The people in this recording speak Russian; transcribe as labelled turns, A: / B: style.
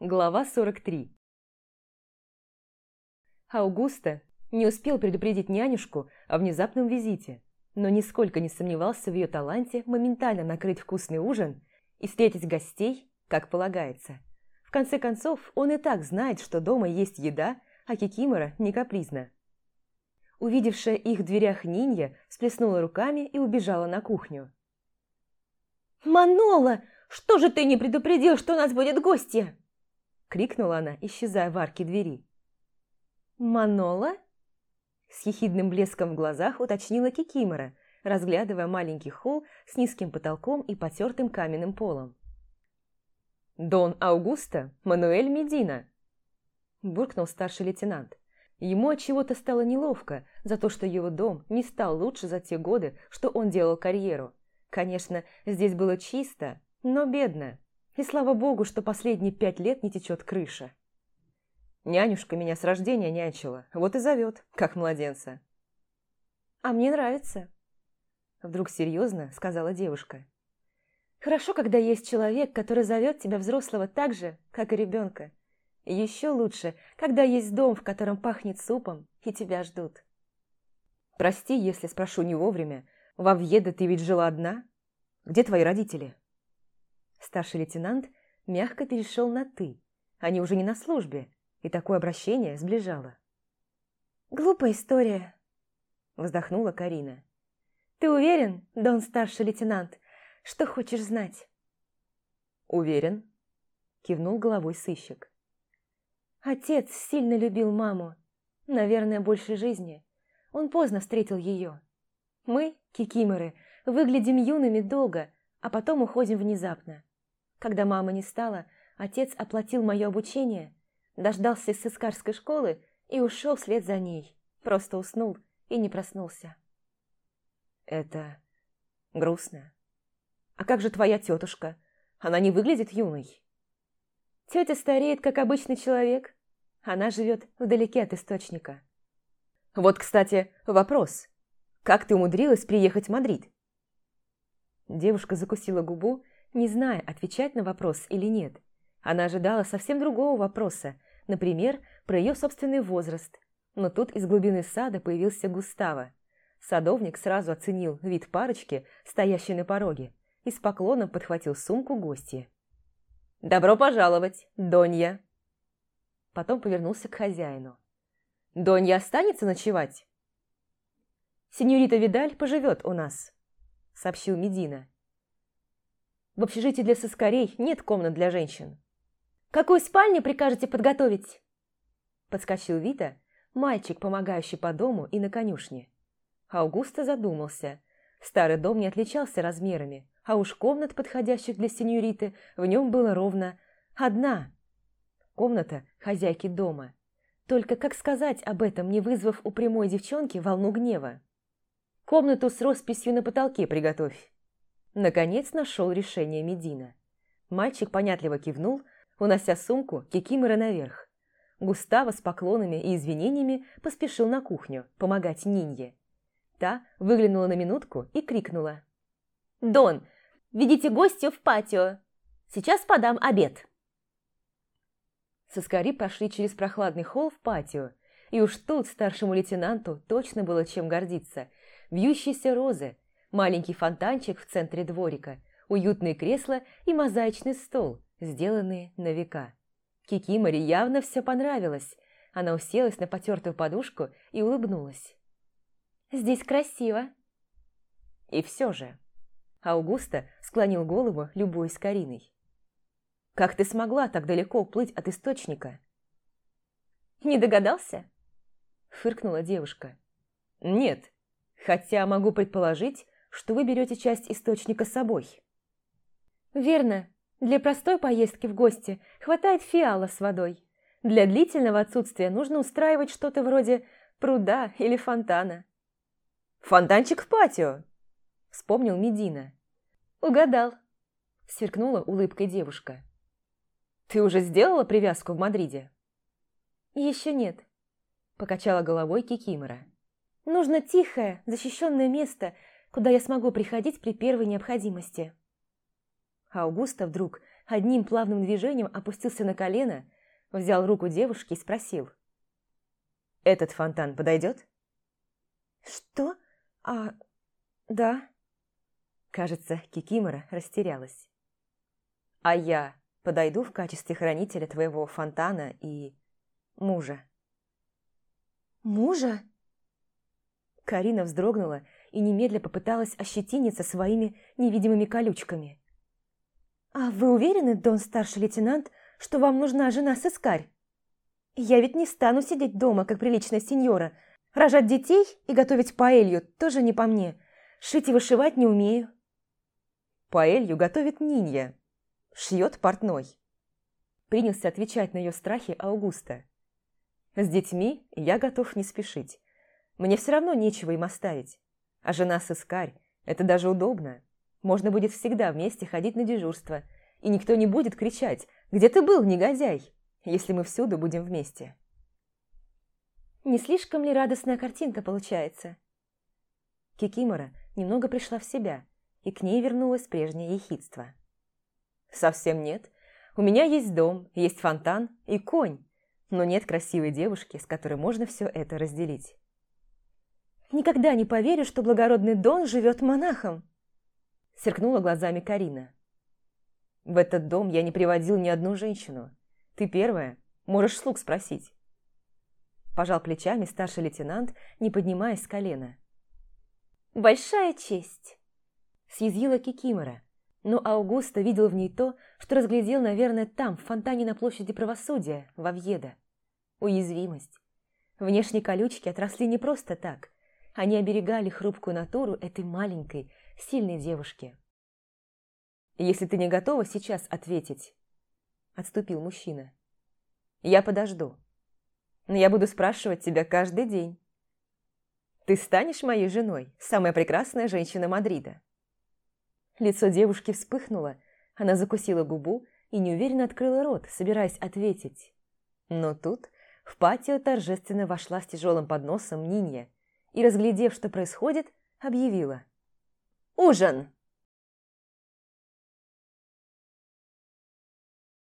A: Глава 43 Аугуста не успел предупредить нянюшку о внезапном визите, но нисколько не сомневался в ее таланте моментально накрыть вкусный ужин и встретить гостей, как полагается. В конце концов, он и так знает, что дома есть еда, а Кикимора не капризна. Увидевшая их в дверях Нинья всплеснула руками и убежала на кухню.
B: «Манола, что же ты не предупредил, что у нас будет гости?»
A: Крикнула она, исчезая в арке двери. «Манола?» С ехидным блеском в глазах уточнила Кикимора, разглядывая маленький холл с низким потолком и потертым каменным полом. «Дон Аугусто Мануэль Медина!» Буркнул старший лейтенант. Ему от чего-то стало неловко за то, что его дом не стал лучше за те годы, что он делал карьеру. Конечно, здесь было чисто, но бедно. И слава богу, что последние пять лет не течет крыша. Нянюшка меня с рождения нянчила, вот и зовет, как младенца.
B: «А мне нравится», – вдруг серьезно сказала девушка. «Хорошо, когда есть человек, который зовет тебя взрослого так же, как и ребенка. Еще лучше, когда есть дом, в котором пахнет супом, и тебя ждут.
A: Прости, если спрошу не вовремя. Во Вьеда ты ведь жила одна? Где твои родители? Старший лейтенант мягко перешел на «ты». Они уже не на службе, и такое обращение сближало.
B: «Глупая история», – вздохнула Карина. «Ты уверен, Дон старший лейтенант, что хочешь знать?»
A: «Уверен», – кивнул головой сыщик.
B: Отец сильно любил маму. Наверное, больше жизни. Он поздно встретил ее. Мы, кикиморы, выглядим юными долго, а потом уходим внезапно. Когда мамы не стало, отец оплатил мое обучение, дождался из сыскарской школы и ушел вслед за ней. Просто уснул и не проснулся.
A: Это грустно. А как же твоя тетушка? Она не выглядит юной.
B: Тетя стареет, как обычный человек. Она живет вдалеке от источника.
A: Вот, кстати, вопрос. Как ты умудрилась приехать в Мадрид? Девушка закусила губу, не зная, отвечать на вопрос или нет. Она ожидала совсем другого вопроса, например, про ее собственный возраст. Но тут из глубины сада появился Густаво. Садовник сразу оценил вид парочки, стоящей на пороге, и с поклоном подхватил сумку гостья. «Добро пожаловать, Донья!» Потом повернулся к хозяину. «Донья останется ночевать?» «Сеньорита Видаль поживет у нас», — сообщил Медина. «В общежитии для соскорей нет комнат для женщин».
B: «Какую спальню прикажете подготовить?»
A: Подскочил Вита, мальчик, помогающий по дому и на конюшне. Аугуста задумался. Старый дом не отличался размерами, а уж комнат, подходящих для сеньориты, в нем было ровно одна. Комната хозяйки дома. Только как сказать об этом, не вызвав у прямой девчонки волну гнева? Комнату с росписью на потолке приготовь. Наконец нашел решение Медина. Мальчик понятливо кивнул, унося сумку Кикимора наверх. Густаво с поклонами и извинениями поспешил на кухню помогать Нинье. Та выглянула на минутку и крикнула.
B: «Дон, Ведите гостю в патио. Сейчас подам обед».
A: Соскари пошли через прохладный холл в патио, и уж тут старшему лейтенанту точно было чем гордиться. Вьющиеся розы, маленький фонтанчик в центре дворика, уютные кресла и мозаичный стол, сделанные на века. Кикиморе явно все понравилось. Она уселась на потертую подушку и улыбнулась.
B: «Здесь красиво».
A: И все же... Аугуста склонил голову, любуясь Кариной. «Как ты смогла так далеко уплыть от источника?»
B: «Не догадался?»
A: Фыркнула девушка. «Нет, хотя могу предположить, что вы берете часть источника с собой».
B: «Верно. Для простой поездки в гости хватает фиала с водой. Для длительного отсутствия нужно устраивать что-то вроде пруда или фонтана».
A: «Фонтанчик в патио!» Вспомнил Медина.
B: «Угадал», –
A: сверкнула улыбкой девушка. «Ты уже сделала привязку в Мадриде?»
B: «Еще нет», – покачала головой Кикимора. «Нужно тихое, защищенное место, куда я смогу приходить при первой необходимости».
A: Аугуста вдруг одним плавным движением опустился на колено, взял руку девушки и спросил. «Этот фонтан подойдет?»
B: «Что? А... да?»
A: Кажется, Кикимора растерялась. «А я подойду в качестве хранителя твоего фонтана и... мужа».
B: «Мужа?»
A: Карина вздрогнула и немедля попыталась ощетиниться своими невидимыми колючками.
B: «А вы уверены, Дон старший лейтенант, что вам нужна жена-сыскарь? Я ведь не стану сидеть дома, как приличная сеньора. Рожать детей и готовить паэлью тоже не по мне. Шить и вышивать не умею».
A: «Паэлью готовит Нинья. Шьет портной». Принялся отвечать на ее страхи Аугуста. «С детьми я готов не спешить. Мне все равно нечего им оставить. А жена-сыскарь – это даже удобно. Можно будет всегда вместе ходить на дежурство, и никто не будет кричать «Где ты был, негодяй?», если мы всюду будем вместе.
B: Не слишком ли радостная картинка получается?
A: Кикимора немного пришла в себя, и к ней вернулось прежнее ехидство. «Совсем нет. У меня есть дом, есть фонтан и конь, но нет красивой девушки, с которой можно все это разделить».
B: Никогда не поверю, что благородный Дон живет монахом!»
A: Сверкнула глазами Карина. «В этот дом я не приводил ни одну женщину. Ты первая, можешь слуг спросить». Пожал плечами старший лейтенант, не поднимаясь с колена.
B: «Большая честь!»
A: Съязвила Кикимора, но Аугуста видел в ней то, что разглядел, наверное, там, в фонтане на площади правосудия, в Авьедо. Уязвимость. Внешние колючки отросли не просто так – они оберегали хрупкую натуру этой маленькой, сильной девушки. «Если ты не готова сейчас ответить», – отступил мужчина, – «я подожду. Но я буду спрашивать тебя каждый день. Ты станешь моей женой, самая прекрасная женщина Мадрида?» Лицо девушки вспыхнуло, она закусила губу и неуверенно открыла рот, собираясь ответить. Но тут в патио торжественно вошла с тяжелым подносом Нинья и, разглядев, что происходит, объявила. «Ужин!»